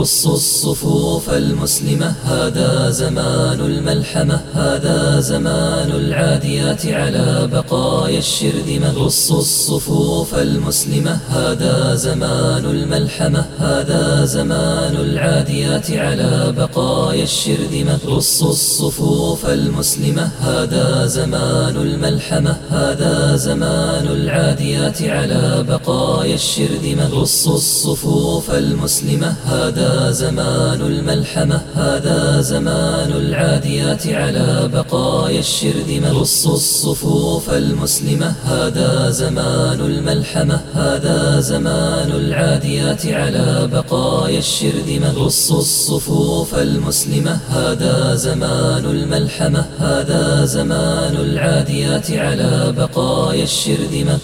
رصوا الصفوف المسلمة. هذا زمان الملحمة. هذا زمان العاديات على بقايا الشرذمة رصوا الصفوف المسلمة. هذا زمان الملحمة. هذا زمان العاديات على بقايا الشرذمة رصوا الصفوف المسلمة. هذا زمان الملحمة. هذا زمان العاديات على بقايا الشرذمة رصوا الصفوف المسلمة. هذا زمان الملحمة هذا زمان العاديات على بقايا الشرذمة. رصوا الصفوف المسلمة هذا زمان الملحمة هذا زمان العاديات على بقايا الشرذمة. رصوا الصفوف المسلمة هذا زمان الملحمة هذا زمان العاديات على بقايا الشرذمة.